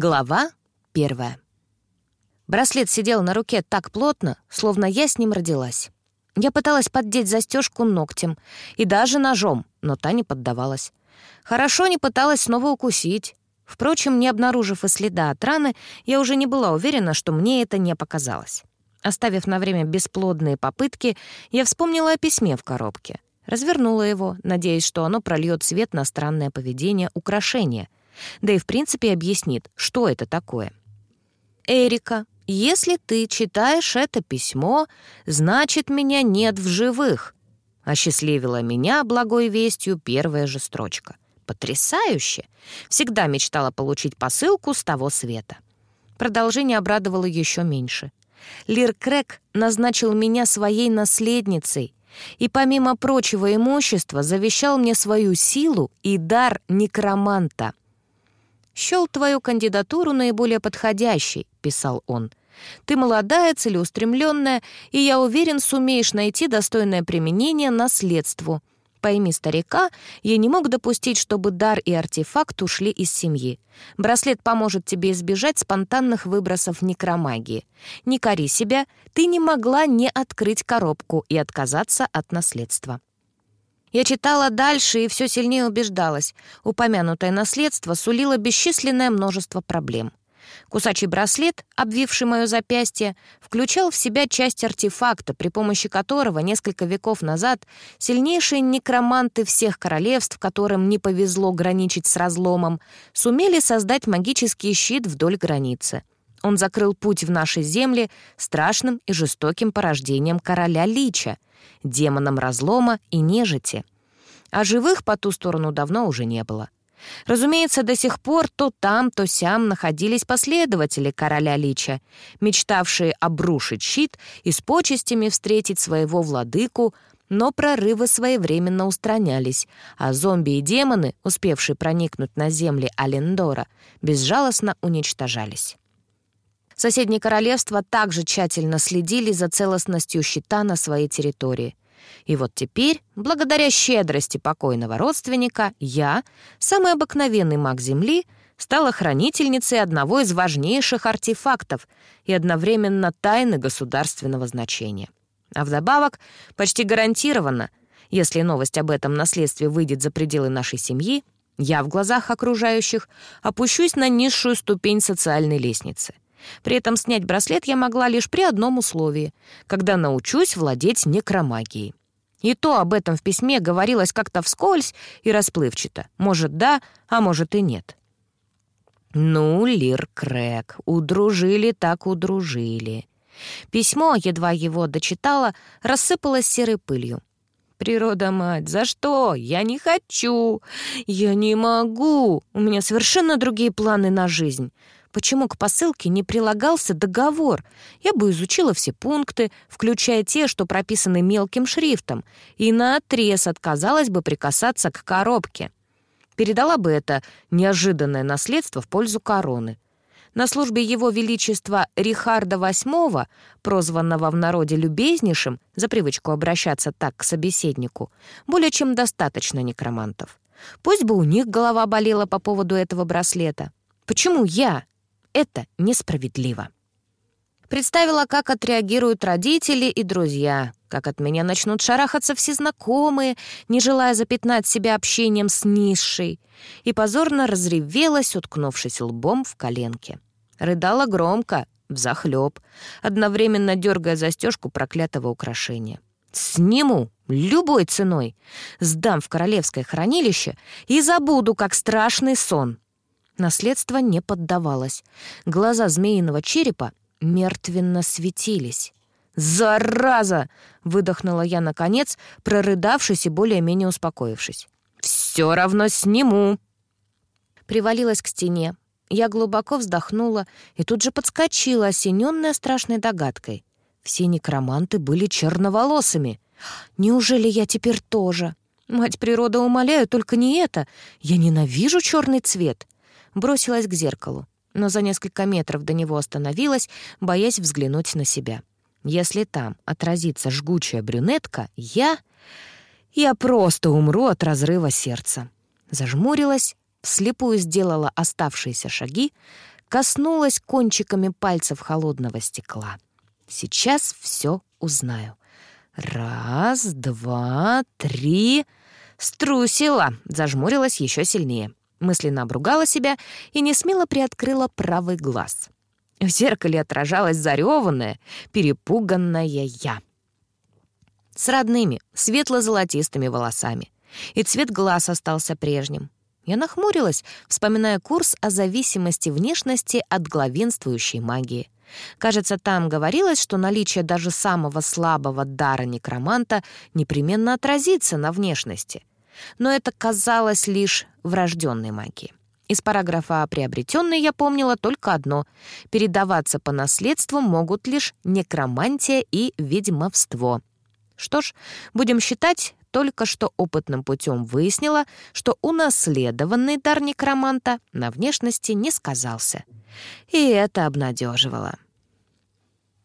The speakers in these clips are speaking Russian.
Глава первая. Браслет сидел на руке так плотно, словно я с ним родилась. Я пыталась поддеть застежку ногтем и даже ножом, но та не поддавалась. Хорошо не пыталась снова укусить. Впрочем, не обнаружив и следа от раны, я уже не была уверена, что мне это не показалось. Оставив на время бесплодные попытки, я вспомнила о письме в коробке. Развернула его, надеясь, что оно прольет свет на странное поведение украшения — да и в принципе объяснит, что это такое. «Эрика, если ты читаешь это письмо, значит, меня нет в живых», — осчастливила меня благой вестью первая же строчка. «Потрясающе! Всегда мечтала получить посылку с того света». Продолжение обрадовало еще меньше. Лир Крэк назначил меня своей наследницей, и помимо прочего имущества завещал мне свою силу и дар некроманта — «Счел твою кандидатуру наиболее подходящей», — писал он. «Ты молодая, целеустремленная, и, я уверен, сумеешь найти достойное применение наследству. Пойми, старика, я не мог допустить, чтобы дар и артефакт ушли из семьи. Браслет поможет тебе избежать спонтанных выбросов некромагии. Не кори себя, ты не могла не открыть коробку и отказаться от наследства». Я читала дальше и все сильнее убеждалась. Упомянутое наследство сулило бесчисленное множество проблем. Кусачий браслет, обвивший мое запястье, включал в себя часть артефакта, при помощи которого несколько веков назад сильнейшие некроманты всех королевств, которым не повезло граничить с разломом, сумели создать магический щит вдоль границы. Он закрыл путь в наши земли страшным и жестоким порождением короля Лича — демоном разлома и нежити. А живых по ту сторону давно уже не было. Разумеется, до сих пор то там, то сям находились последователи короля Лича, мечтавшие обрушить щит и с почестями встретить своего владыку, но прорывы своевременно устранялись, а зомби и демоны, успевшие проникнуть на земли Алендора, безжалостно уничтожались. Соседние королевства также тщательно следили за целостностью щита на своей территории. И вот теперь, благодаря щедрости покойного родственника, я, самый обыкновенный маг Земли, стала хранительницей одного из важнейших артефактов и одновременно тайны государственного значения. А вдобавок, почти гарантированно, если новость об этом наследстве выйдет за пределы нашей семьи, я в глазах окружающих опущусь на низшую ступень социальной лестницы — при этом снять браслет я могла лишь при одном условии — когда научусь владеть некромагией. И то об этом в письме говорилось как-то вскользь и расплывчато. Может, да, а может и нет. Ну, Лир Крэк, удружили так удружили. Письмо, едва его дочитала, рассыпалось серой пылью. «Природа-мать, за что? Я не хочу! Я не могу! У меня совершенно другие планы на жизнь почему к посылке не прилагался договор. Я бы изучила все пункты, включая те, что прописаны мелким шрифтом, и наотрез отказалась бы прикасаться к коробке. Передала бы это неожиданное наследство в пользу короны. На службе его величества Рихарда VIII, прозванного в народе любезнейшим, за привычку обращаться так к собеседнику, более чем достаточно некромантов. Пусть бы у них голова болела по поводу этого браслета. Почему я? Это несправедливо. Представила, как отреагируют родители и друзья, как от меня начнут шарахаться все знакомые, не желая запятнать себя общением с низшей, и позорно разревелась, уткнувшись лбом в коленке. Рыдала громко, взахлёб, одновременно дергая застежку проклятого украшения. «Сниму! Любой ценой! Сдам в королевское хранилище и забуду, как страшный сон!» Наследство не поддавалось. Глаза змеиного черепа мертвенно светились. «Зараза!» — выдохнула я, наконец, прорыдавшись и более-менее успокоившись. «Все равно сниму!» Привалилась к стене. Я глубоко вздохнула и тут же подскочила, осененная страшной догадкой. Все некроманты были черноволосыми. Неужели я теперь тоже? Мать природа, умоляю, только не это. Я ненавижу черный цвет бросилась к зеркалу, но за несколько метров до него остановилась, боясь взглянуть на себя. Если там отразится жгучая брюнетка, я... Я просто умру от разрыва сердца. Зажмурилась, вслепую сделала оставшиеся шаги, коснулась кончиками пальцев холодного стекла. Сейчас все узнаю. Раз, два, три... Струсила, зажмурилась еще сильнее. Мысленно обругала себя и не смело приоткрыла правый глаз. В зеркале отражалась зареванная, перепуганная я. С родными, светло-золотистыми волосами. И цвет глаз остался прежним. Я нахмурилась, вспоминая курс о зависимости внешности от главенствующей магии. Кажется, там говорилось, что наличие даже самого слабого дара некроманта непременно отразится на внешности. Но это казалось лишь врожденной магией. Из параграфа о приобретенной я помнила только одно — передаваться по наследству могут лишь некромантия и ведьмовство. Что ж, будем считать, только что опытным путем выяснила, что унаследованный дар некроманта на внешности не сказался. И это обнадеживало.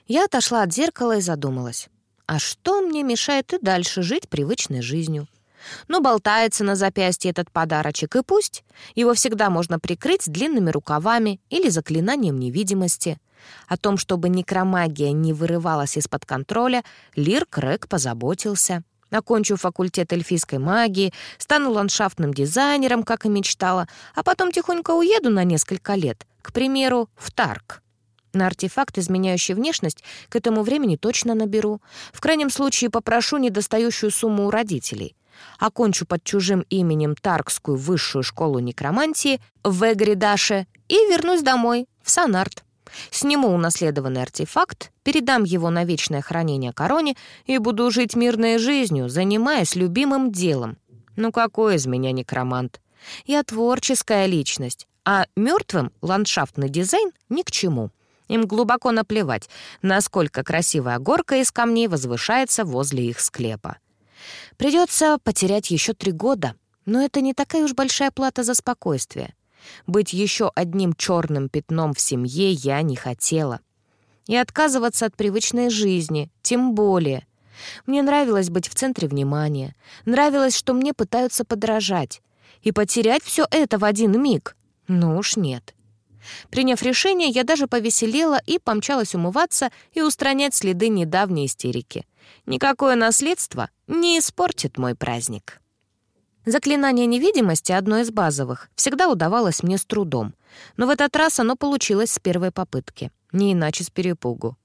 Я отошла от зеркала и задумалась. А что мне мешает и дальше жить привычной жизнью? Ну, болтается на запястье этот подарочек, и пусть. Его всегда можно прикрыть длинными рукавами или заклинанием невидимости. О том, чтобы некромагия не вырывалась из-под контроля, Лир Крэк позаботился. Окончу факультет эльфийской магии, стану ландшафтным дизайнером, как и мечтала, а потом тихонько уеду на несколько лет, к примеру, в Тарк. На артефакт, изменяющий внешность, к этому времени точно наберу. В крайнем случае попрошу недостающую сумму у родителей. Окончу под чужим именем Таркскую высшую школу некромантии в Эгридаше и вернусь домой, в Санарт. Сниму унаследованный артефакт, передам его на вечное хранение короне и буду жить мирной жизнью, занимаясь любимым делом. Ну какой из меня некромант? Я творческая личность, а мертвым ландшафтный дизайн ни к чему. Им глубоко наплевать, насколько красивая горка из камней возвышается возле их склепа. Придется потерять еще три года, но это не такая уж большая плата за спокойствие. Быть еще одним черным пятном в семье я не хотела. И отказываться от привычной жизни, тем более. Мне нравилось быть в центре внимания, нравилось, что мне пытаются подражать. И потерять все это в один миг? Ну уж нет. Приняв решение, я даже повеселела и помчалась умываться и устранять следы недавней истерики. Никакое наследство не испортит мой праздник. Заклинание невидимости, одно из базовых, всегда удавалось мне с трудом. Но в этот раз оно получилось с первой попытки. Не иначе с перепугу.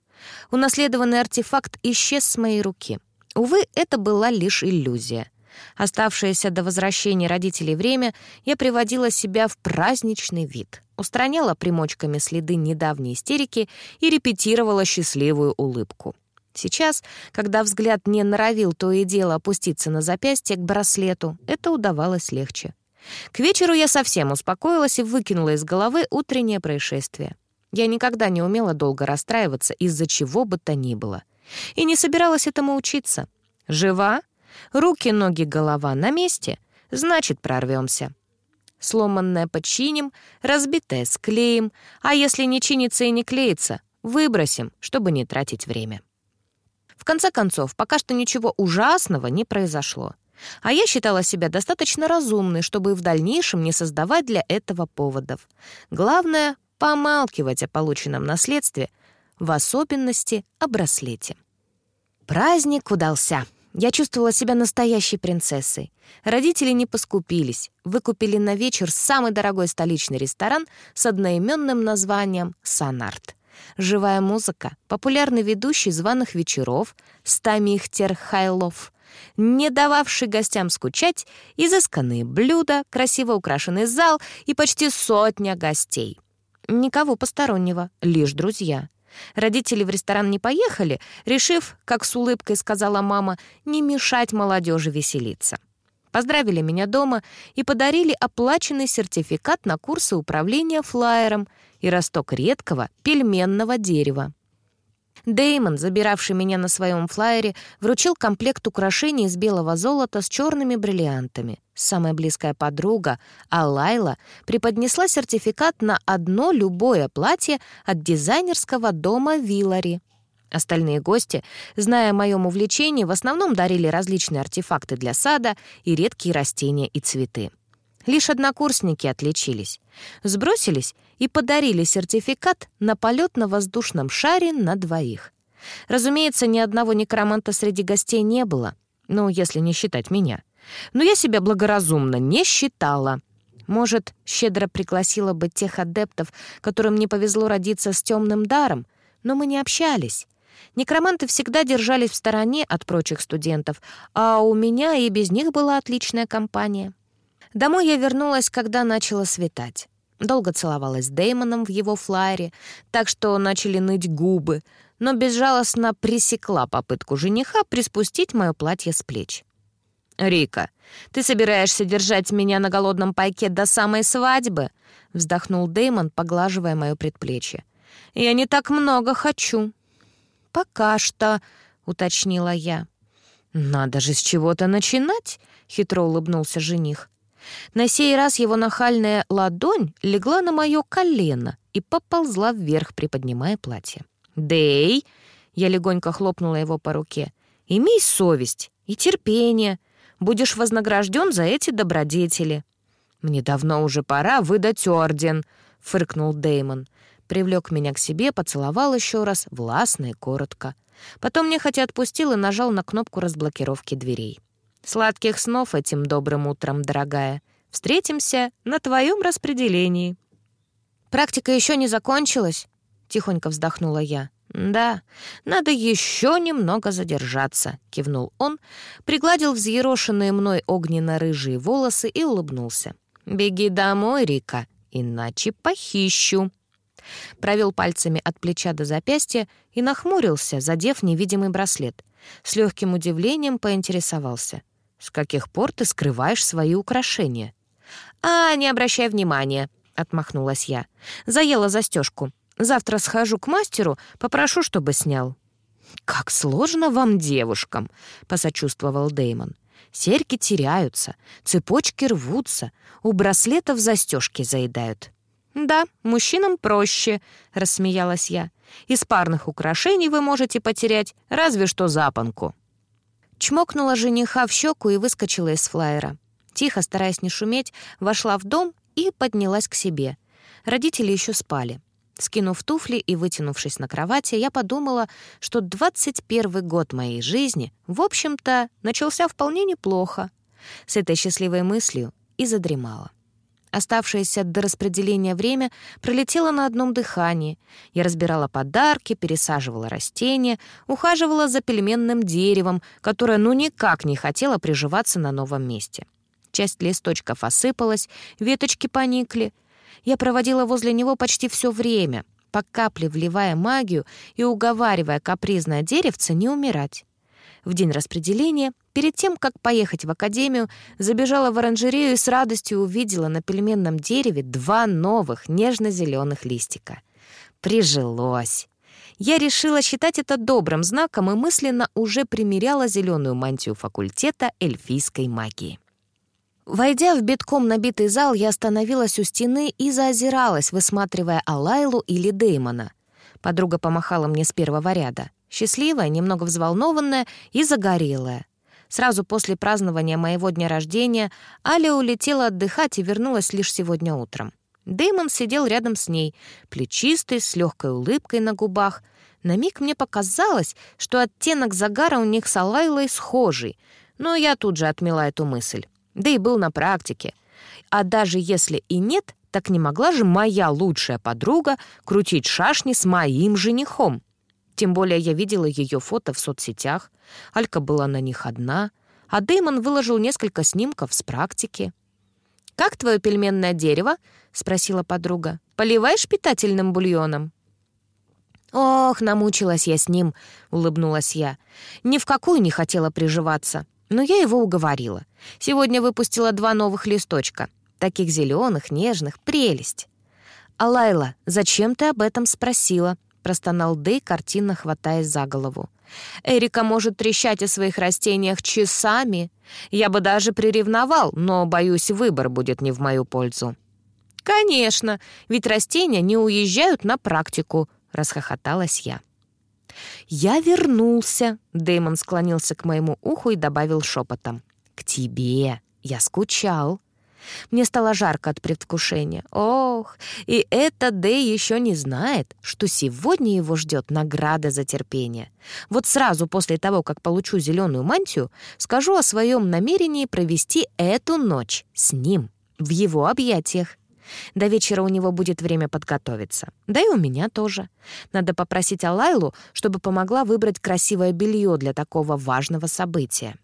Унаследованный артефакт исчез с моей руки. Увы, это была лишь иллюзия. Оставшееся до возвращения родителей время я приводила себя в праздничный вид, устраняла примочками следы недавней истерики и репетировала счастливую улыбку. Сейчас, когда взгляд не норовил то и дело опуститься на запястье к браслету, это удавалось легче. К вечеру я совсем успокоилась и выкинула из головы утреннее происшествие. Я никогда не умела долго расстраиваться из-за чего бы то ни было. И не собиралась этому учиться. Жива? Руки, ноги, голова на месте? Значит, прорвемся. Сломанное починим, разбитое склеим, а если не чинится и не клеится, выбросим, чтобы не тратить время. В конце концов, пока что ничего ужасного не произошло. А я считала себя достаточно разумной, чтобы в дальнейшем не создавать для этого поводов. Главное — помалкивать о полученном наследстве, в особенности о браслете. Праздник удался. Я чувствовала себя настоящей принцессой. Родители не поскупились, выкупили на вечер самый дорогой столичный ресторан с одноименным названием «Санарт». Живая музыка, популярный ведущий званых вечеров, Стамихтер Хайлов, не дававший гостям скучать, изысканные блюда, красиво украшенный зал и почти сотня гостей. Никого постороннего, лишь друзья. Родители в ресторан не поехали, решив, как с улыбкой сказала мама, не мешать молодежи веселиться поздравили меня дома и подарили оплаченный сертификат на курсы управления флайером и росток редкого пельменного дерева. Деймон, забиравший меня на своем флайере, вручил комплект украшений из белого золота с черными бриллиантами. Самая близкая подруга, Алайла, преподнесла сертификат на одно любое платье от дизайнерского дома Виллари. Остальные гости, зная о моем увлечении, в основном дарили различные артефакты для сада и редкие растения и цветы. Лишь однокурсники отличились. Сбросились и подарили сертификат на полет на воздушном шаре на двоих. Разумеется, ни одного некроманта среди гостей не было, ну, если не считать меня. Но я себя благоразумно не считала. Может, щедро пригласила бы тех адептов, которым не повезло родиться с темным даром, но мы не общались. Некроманты всегда держались в стороне от прочих студентов, а у меня и без них была отличная компания. Домой я вернулась, когда начало светать. Долго целовалась с Дэймоном в его флайере, так что начали ныть губы, но безжалостно пресекла попытку жениха приспустить мое платье с плеч. «Рика, ты собираешься держать меня на голодном пайке до самой свадьбы?» — вздохнул Дэймон, поглаживая мое предплечье. «Я не так много хочу». «Пока что», — уточнила я. «Надо же с чего-то начинать», — хитро улыбнулся жених. На сей раз его нахальная ладонь легла на мое колено и поползла вверх, приподнимая платье. «Дэй!» — я легонько хлопнула его по руке. «Имей совесть и терпение. Будешь вознагражден за эти добродетели». «Мне давно уже пора выдать орден», — фыркнул Деймон. Привлек меня к себе, поцеловал еще раз, властно и коротко. Потом нехотя отпустил и нажал на кнопку разблокировки дверей. Сладких снов этим добрым утром, дорогая. Встретимся на твоем распределении». «Практика еще не закончилась?» — тихонько вздохнула я. «Да, надо еще немного задержаться», — кивнул он, пригладил взъерошенные мной огненно-рыжие волосы и улыбнулся. «Беги домой, Рика, иначе похищу». Провел пальцами от плеча до запястья и нахмурился, задев невидимый браслет. С легким удивлением поинтересовался. «С каких пор ты скрываешь свои украшения?» «А, не обращай внимания», — отмахнулась я. «Заела застежку. Завтра схожу к мастеру, попрошу, чтобы снял». «Как сложно вам, девушкам», — посочувствовал Деймон. «Серьги теряются, цепочки рвутся, у браслетов застежки заедают». «Да, мужчинам проще», — рассмеялась я. «Из парных украшений вы можете потерять разве что запонку». Чмокнула жениха в щеку и выскочила из флайера. Тихо, стараясь не шуметь, вошла в дом и поднялась к себе. Родители еще спали. Скинув туфли и вытянувшись на кровати, я подумала, что 21 год моей жизни, в общем-то, начался вполне неплохо. С этой счастливой мыслью и задремала. Оставшееся до распределения время пролетело на одном дыхании. Я разбирала подарки, пересаживала растения, ухаживала за пельменным деревом, которое ну никак не хотело приживаться на новом месте. Часть листочков осыпалась, веточки поникли. Я проводила возле него почти все время, по капле вливая магию и уговаривая капризное деревце не умирать. В день распределения, перед тем, как поехать в академию, забежала в оранжерею и с радостью увидела на пельменном дереве два новых нежно-зеленых листика. Прижилось. Я решила считать это добрым знаком и мысленно уже примеряла зеленую мантию факультета эльфийской магии. Войдя в битком набитый зал, я остановилась у стены и заозиралась, высматривая Алайлу или Деймона. Подруга помахала мне с первого ряда. Счастливая, немного взволнованная и загорелая. Сразу после празднования моего дня рождения Аля улетела отдыхать и вернулась лишь сегодня утром. Дэймон сидел рядом с ней, плечистый, с легкой улыбкой на губах. На миг мне показалось, что оттенок загара у них с Алайлой схожий, но я тут же отмела эту мысль. Да и был на практике. А даже если и нет, так не могла же моя лучшая подруга крутить шашни с моим женихом. Тем более я видела ее фото в соцсетях. Алька была на них одна, а Дэймон выложил несколько снимков с практики. «Как твое пельменное дерево?» — спросила подруга. «Поливаешь питательным бульоном?» «Ох, намучилась я с ним», — улыбнулась я. «Ни в какую не хотела приживаться, но я его уговорила. Сегодня выпустила два новых листочка. Таких зеленых, нежных, прелесть». «Алайла, зачем ты об этом спросила?» Простонал Дэй, картинно хватаясь за голову. «Эрика может трещать о своих растениях часами. Я бы даже приревновал, но, боюсь, выбор будет не в мою пользу». «Конечно, ведь растения не уезжают на практику», — расхохоталась я. «Я вернулся», — Дэймон склонился к моему уху и добавил шепотом. «К тебе. Я скучал». Мне стало жарко от предвкушения. Ох, и это Дэй еще не знает, что сегодня его ждет награда за терпение. Вот сразу после того, как получу зеленую мантию, скажу о своем намерении провести эту ночь с ним, в его объятиях. До вечера у него будет время подготовиться. Да и у меня тоже. Надо попросить Алайлу, чтобы помогла выбрать красивое белье для такого важного события.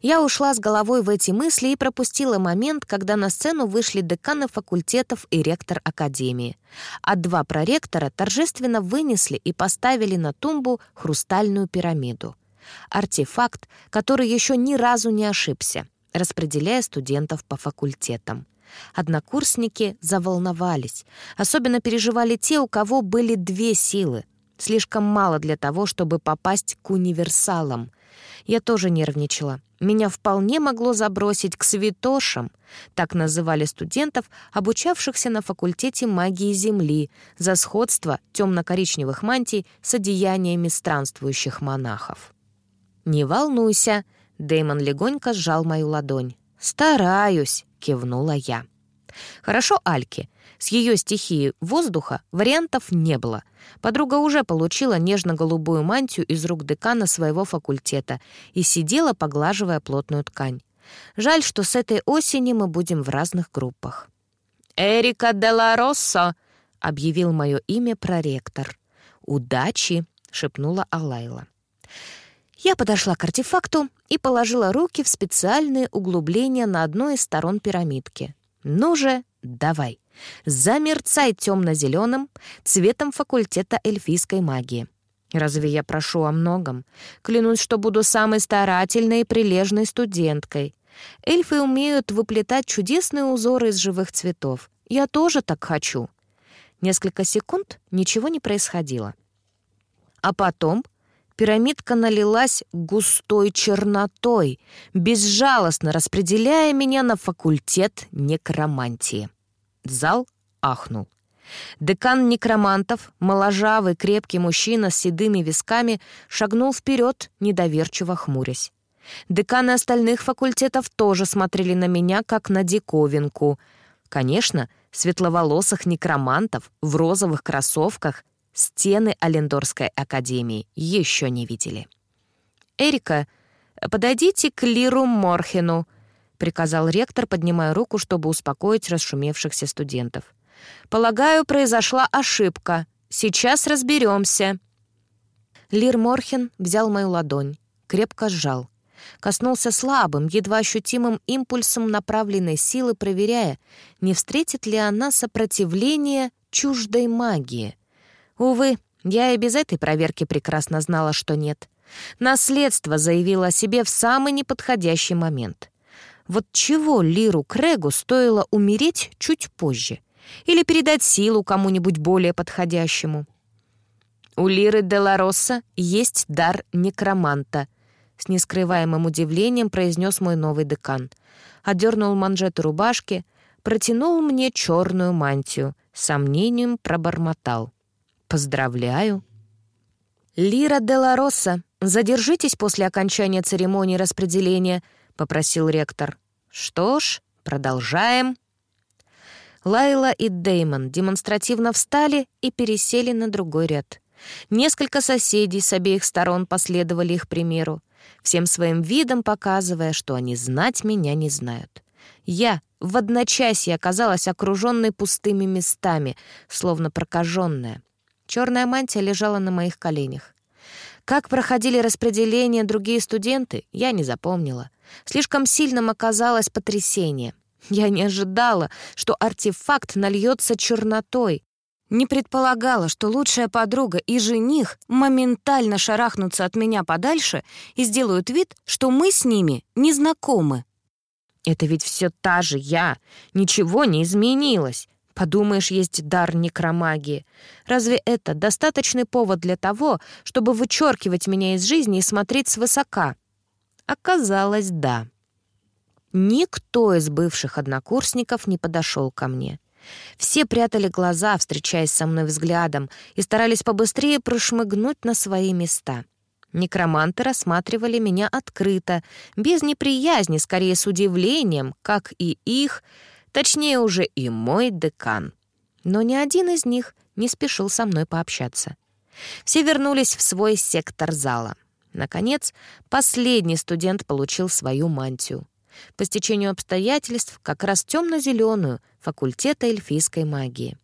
Я ушла с головой в эти мысли и пропустила момент, когда на сцену вышли деканы факультетов и ректор академии. А два проректора торжественно вынесли и поставили на тумбу хрустальную пирамиду. Артефакт, который еще ни разу не ошибся, распределяя студентов по факультетам. Однокурсники заволновались. Особенно переживали те, у кого были две силы. Слишком мало для того, чтобы попасть к универсалам. Я тоже нервничала. Меня вполне могло забросить к святошам, так называли студентов, обучавшихся на факультете магии Земли, за сходство темно-коричневых мантий с одеяниями странствующих монахов. «Не волнуйся», — Дэймон легонько сжал мою ладонь. «Стараюсь», — кивнула я. «Хорошо, Альки. С ее стихией воздуха вариантов не было. Подруга уже получила нежно-голубую мантию из рук декана своего факультета и сидела, поглаживая плотную ткань. Жаль, что с этой осени мы будем в разных группах. «Эрика де ла Россо!» — объявил мое имя проректор. «Удачи!» — шепнула Алайла. Я подошла к артефакту и положила руки в специальные углубления на одной из сторон пирамидки. «Ну же, давай!» Замерцай темно-зеленым цветом факультета эльфийской магии. Разве я прошу о многом? Клянусь, что буду самой старательной и прилежной студенткой. Эльфы умеют выплетать чудесные узоры из живых цветов. Я тоже так хочу. Несколько секунд ничего не происходило. А потом пирамидка налилась густой чернотой, безжалостно распределяя меня на факультет некромантии. Зал ахнул. Декан некромантов, моложавый, крепкий мужчина с седыми висками, шагнул вперед, недоверчиво хмурясь. Деканы остальных факультетов тоже смотрели на меня, как на диковинку. Конечно, светловолосых некромантов в розовых кроссовках стены Алендорской академии еще не видели. «Эрика, подойдите к Лиру Морхену», — приказал ректор, поднимая руку, чтобы успокоить расшумевшихся студентов. «Полагаю, произошла ошибка. Сейчас разберемся». Лир Морхен взял мою ладонь, крепко сжал. Коснулся слабым, едва ощутимым импульсом направленной силы, проверяя, не встретит ли она сопротивление чуждой магии. Увы, я и без этой проверки прекрасно знала, что нет. Наследство заявило о себе в самый неподходящий момент. Вот чего Лиру Крэгу стоило умереть чуть позже? Или передать силу кому-нибудь более подходящему? У Лиры Делароса есть дар некроманта, с нескрываемым удивлением произнес мой новый декан. Одернул манжету рубашки, протянул мне черную мантию, сомнением пробормотал. «Поздравляю!» «Лира Делароса, задержитесь после окончания церемонии распределения», попросил ректор. «Что ж, продолжаем». Лайла и Деймон демонстративно встали и пересели на другой ряд. Несколько соседей с обеих сторон последовали их примеру, всем своим видом показывая, что они знать меня не знают. Я в одночасье оказалась окруженной пустыми местами, словно прокаженная. Черная мантия лежала на моих коленях. Как проходили распределение другие студенты, я не запомнила. Слишком сильным оказалось потрясение. Я не ожидала, что артефакт нальется чернотой. Не предполагала, что лучшая подруга и жених моментально шарахнутся от меня подальше и сделают вид, что мы с ними не знакомы. Это ведь все та же я. Ничего не изменилось. Подумаешь, есть дар некромагии. Разве это достаточный повод для того, чтобы вычеркивать меня из жизни и смотреть свысока? Оказалось, да. Никто из бывших однокурсников не подошел ко мне. Все прятали глаза, встречаясь со мной взглядом, и старались побыстрее прошмыгнуть на свои места. Некроманты рассматривали меня открыто, без неприязни, скорее с удивлением, как и их, точнее уже и мой декан. Но ни один из них не спешил со мной пообщаться. Все вернулись в свой сектор зала. Наконец, последний студент получил свою мантию. По стечению обстоятельств как раз темно-зеленую факультета эльфийской магии.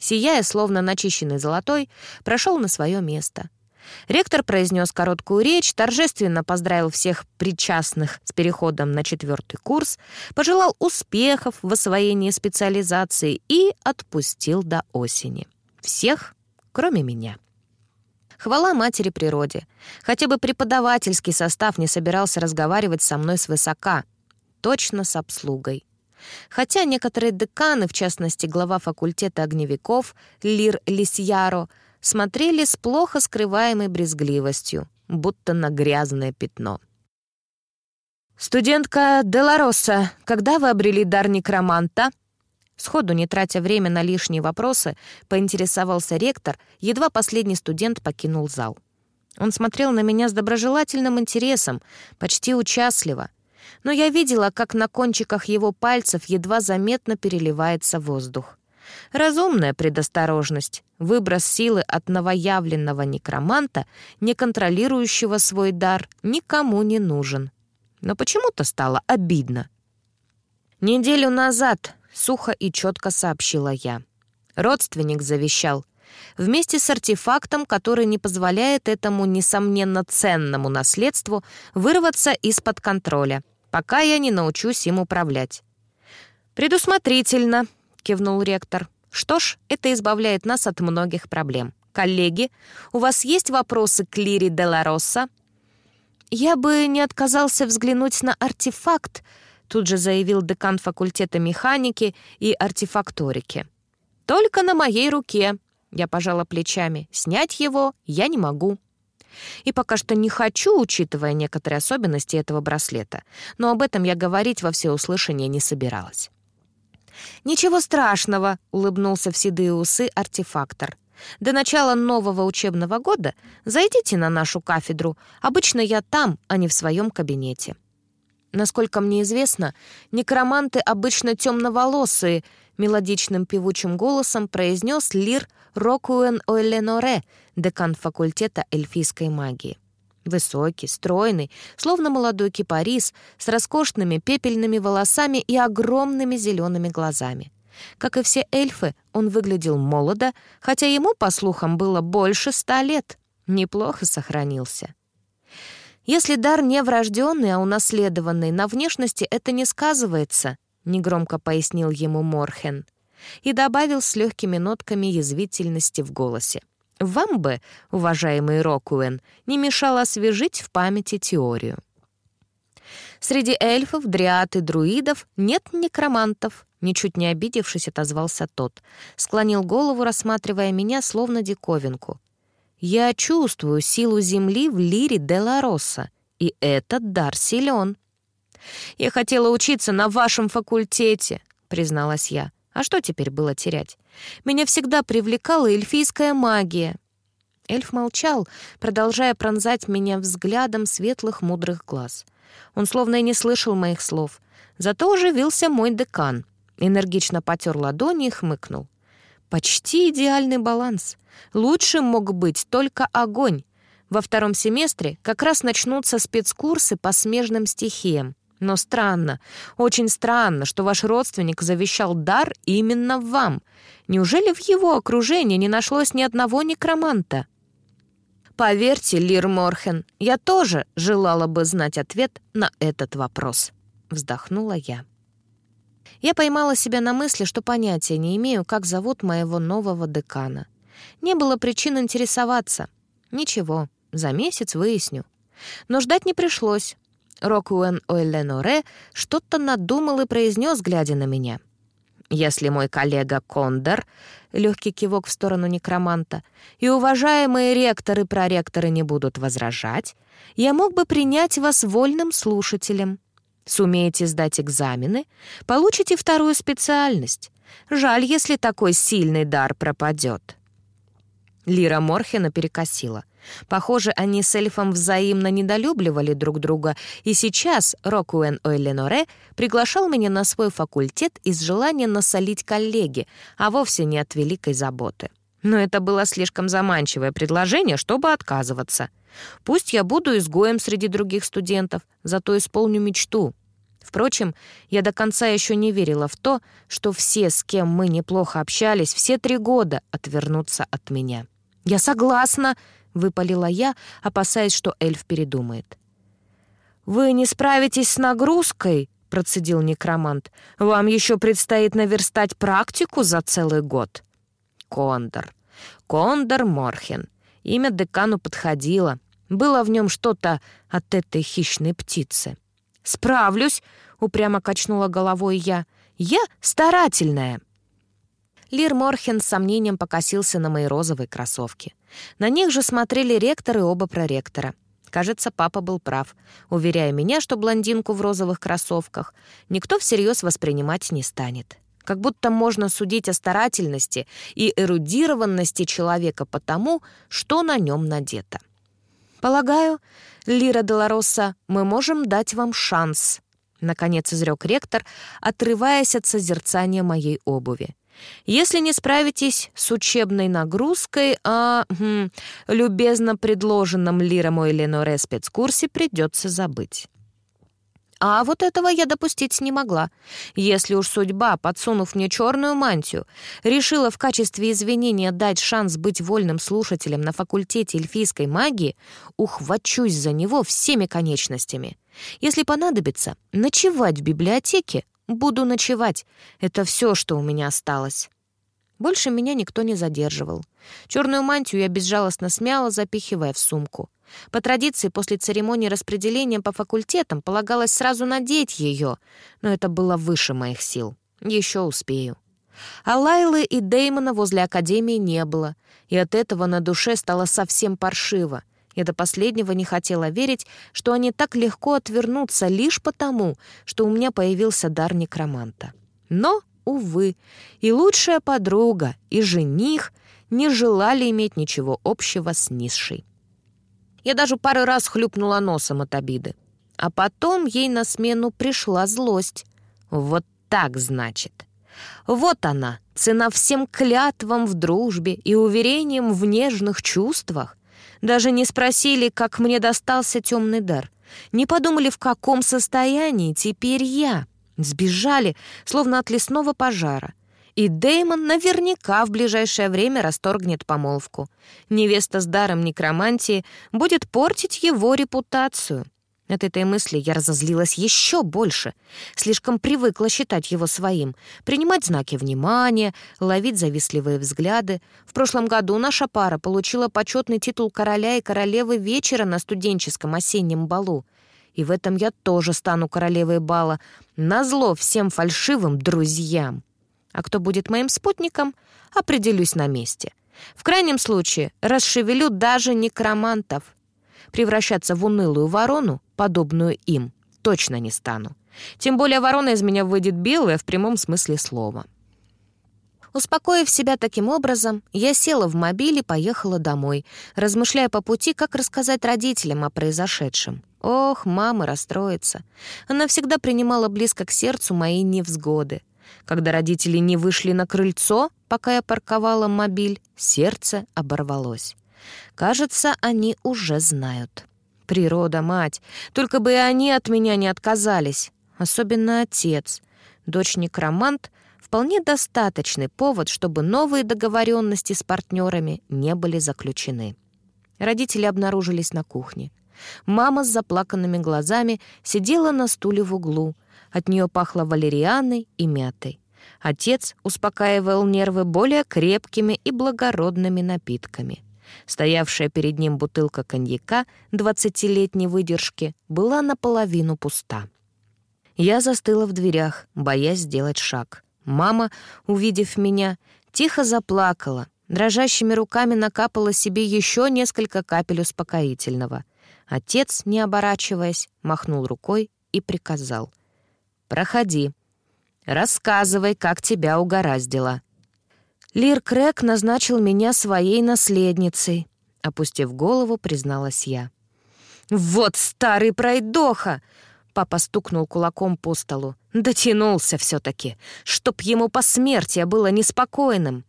Сияя, словно начищенный золотой, прошел на свое место. Ректор произнес короткую речь, торжественно поздравил всех причастных с переходом на четвертый курс, пожелал успехов в освоении специализации и отпустил до осени. Всех, кроме меня. Хвала матери природе. Хотя бы преподавательский состав не собирался разговаривать со мной свысока. Точно с обслугой. Хотя некоторые деканы, в частности глава факультета огневиков Лир Лисьяро, смотрели с плохо скрываемой брезгливостью, будто на грязное пятно. «Студентка Деларосса, когда вы обрели дар некроманта?» Сходу, не тратя время на лишние вопросы, поинтересовался ректор, едва последний студент покинул зал. Он смотрел на меня с доброжелательным интересом, почти участливо. Но я видела, как на кончиках его пальцев едва заметно переливается воздух. Разумная предосторожность, выброс силы от новоявленного некроманта, не контролирующего свой дар, никому не нужен. Но почему-то стало обидно. Неделю назад сухо и четко сообщила я. Родственник завещал. Вместе с артефактом, который не позволяет этому, несомненно, ценному наследству вырваться из-под контроля, пока я не научусь им управлять. «Предусмотрительно», — кивнул ректор. «Что ж, это избавляет нас от многих проблем. Коллеги, у вас есть вопросы к Лире Делароса?» «Я бы не отказался взглянуть на артефакт», тут же заявил декан факультета механики и артефакторики. «Только на моей руке», — я пожала плечами. «Снять его я не могу». И пока что не хочу, учитывая некоторые особенности этого браслета, но об этом я говорить во всеуслышание не собиралась. «Ничего страшного», — улыбнулся в седые усы артефактор. «До начала нового учебного года зайдите на нашу кафедру. Обычно я там, а не в своем кабинете». Насколько мне известно, некроманты обычно темноволосые, мелодичным певучим голосом произнес Лир Рокуэн Ойленоре, декан факультета эльфийской магии. Высокий, стройный, словно молодой кипарис, с роскошными пепельными волосами и огромными зелеными глазами. Как и все эльфы, он выглядел молодо, хотя ему, по слухам, было больше ста лет. Неплохо сохранился. Если дар не врожденный, а унаследованный, на внешности это не сказывается, негромко пояснил ему Морхен и добавил с легкими нотками язвительности в голосе. Вам бы, уважаемый Рокуэн, не мешало освежить в памяти теорию. Среди эльфов, дриад и друидов нет некромантов, ничуть не обидевшись, отозвался тот. Склонил голову, рассматривая меня, словно диковинку. Я чувствую силу Земли в лире Делароса, и этот дар силен. «Я хотела учиться на вашем факультете», — призналась я. «А что теперь было терять? Меня всегда привлекала эльфийская магия». Эльф молчал, продолжая пронзать меня взглядом светлых мудрых глаз. Он словно и не слышал моих слов. Зато оживился мой декан. Энергично потер ладони и хмыкнул. Почти идеальный баланс. Лучшим мог быть только огонь. Во втором семестре как раз начнутся спецкурсы по смежным стихиям. Но странно, очень странно, что ваш родственник завещал дар именно вам. Неужели в его окружении не нашлось ни одного некроманта? Поверьте, Лир Морхен, я тоже желала бы знать ответ на этот вопрос. Вздохнула я. Я поймала себя на мысли, что понятия не имею, как зовут моего нового декана. Не было причин интересоваться. Ничего, за месяц выясню. Но ждать не пришлось. Рокуэн Ойленоре что-то надумал и произнес, глядя на меня. «Если мой коллега Кондор, легкий кивок в сторону некроманта, и уважаемые ректоры и проректоры не будут возражать, я мог бы принять вас вольным слушателем. Сумеете сдать экзамены, получите вторую специальность. Жаль, если такой сильный дар пропадет. Лира Морхена перекосила — Похоже, они с эльфом взаимно недолюбливали друг друга, и сейчас Рокуэн Ойленоре приглашал меня на свой факультет из желания насолить коллеге, а вовсе не от великой заботы. Но это было слишком заманчивое предложение, чтобы отказываться. Пусть я буду изгоем среди других студентов, зато исполню мечту. Впрочем, я до конца еще не верила в то, что все, с кем мы неплохо общались, все три года отвернутся от меня. «Я согласна», — выпалила я, опасаясь, что эльф передумает. «Вы не справитесь с нагрузкой?» — процедил некромант. «Вам еще предстоит наверстать практику за целый год». Кондор. Кондор Морхен. Имя декану подходило. Было в нем что-то от этой хищной птицы. «Справлюсь», — упрямо качнула головой я. «Я старательная». Лир Морхен с сомнением покосился на мои розовые кроссовки. На них же смотрели ректор и оба проректора. Кажется, папа был прав, уверяя меня, что блондинку в розовых кроссовках никто всерьез воспринимать не станет. Как будто можно судить о старательности и эрудированности человека по тому, что на нем надето. «Полагаю, Лира Делароса, мы можем дать вам шанс», — наконец изрек ректор, отрываясь от созерцания моей обуви. Если не справитесь с учебной нагрузкой, о хм, любезно предложенном Лиром и Леноре спецкурсе придется забыть. А вот этого я допустить не могла. Если уж судьба, подсунув мне черную мантию, решила в качестве извинения дать шанс быть вольным слушателем на факультете эльфийской магии, ухвачусь за него всеми конечностями. Если понадобится, ночевать в библиотеке Буду ночевать. Это все, что у меня осталось. Больше меня никто не задерживал. Черную мантию я безжалостно смяла, запихивая в сумку. По традиции, после церемонии распределения по факультетам полагалось сразу надеть ее, но это было выше моих сил. Еще успею. А Лайлы и Деймона возле Академии не было, и от этого на душе стало совсем паршиво. Я до последнего не хотела верить, что они так легко отвернутся лишь потому, что у меня появился дар некроманта. Но, увы, и лучшая подруга, и жених не желали иметь ничего общего с низшей. Я даже пару раз хлюпнула носом от обиды. А потом ей на смену пришла злость. Вот так, значит. Вот она, цена всем клятвам в дружбе и уверениям в нежных чувствах. Даже не спросили, как мне достался темный дар. Не подумали, в каком состоянии теперь я. Сбежали, словно от лесного пожара. И Деймон наверняка в ближайшее время расторгнет помолвку. Невеста с даром некромантии будет портить его репутацию. От этой мысли я разозлилась еще больше. Слишком привыкла считать его своим, принимать знаки внимания, ловить завистливые взгляды. В прошлом году наша пара получила почетный титул короля и королевы вечера на студенческом осеннем балу. И в этом я тоже стану королевой бала, назло всем фальшивым друзьям. А кто будет моим спутником, определюсь на месте. В крайнем случае расшевелю даже некромантов — Превращаться в унылую ворону, подобную им, точно не стану. Тем более ворона из меня выйдет белая в прямом смысле слова. Успокоив себя таким образом, я села в мобиль и поехала домой, размышляя по пути, как рассказать родителям о произошедшем. Ох, мама расстроится. Она всегда принимала близко к сердцу мои невзгоды. Когда родители не вышли на крыльцо, пока я парковала мобиль, сердце оборвалось. Кажется, они уже знают. Природа, мать, только бы и они от меня не отказались. Особенно отец. Дочь-некромант — вполне достаточный повод, чтобы новые договоренности с партнерами не были заключены. Родители обнаружились на кухне. Мама с заплаканными глазами сидела на стуле в углу. От нее пахло валерианой и мятой. Отец успокаивал нервы более крепкими и благородными напитками — Стоявшая перед ним бутылка коньяка двадцатилетней выдержки была наполовину пуста. Я застыла в дверях, боясь сделать шаг. Мама, увидев меня, тихо заплакала, дрожащими руками накапала себе еще несколько капель успокоительного. Отец, не оборачиваясь, махнул рукой и приказал. «Проходи. Рассказывай, как тебя угораздило». Лир Крэк назначил меня своей наследницей. — опустив голову, призналась я. «Вот старый пройдоха!» Папа стукнул кулаком по столу. Дотянулся все-таки, чтоб ему посмертие было неспокойным.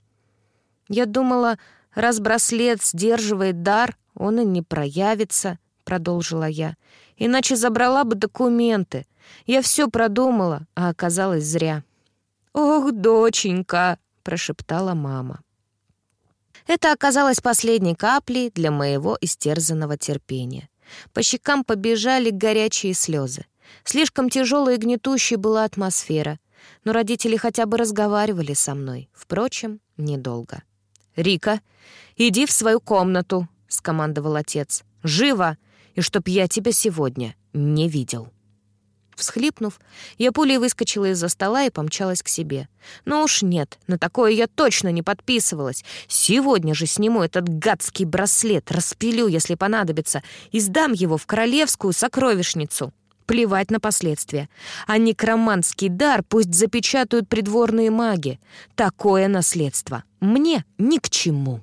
Я думала, раз браслет сдерживает дар, он и не проявится, продолжила я. Иначе забрала бы документы. Я все продумала, а оказалось зря. «Ох, доченька!» — прошептала мама. Это оказалось последней каплей для моего истерзанного терпения. По щекам побежали горячие слезы. Слишком тяжелой и гнетущей была атмосфера, но родители хотя бы разговаривали со мной. Впрочем, недолго. «Рика, иди в свою комнату», — скомандовал отец. «Живо! И чтоб я тебя сегодня не видел». Всхлипнув, я пулей выскочила из-за стола и помчалась к себе. «Ну уж нет, на такое я точно не подписывалась. Сегодня же сниму этот гадский браслет, распилю, если понадобится, и сдам его в королевскую сокровищницу» плевать на последствия. А некроманский дар пусть запечатают придворные маги. Такое наследство мне ни к чему.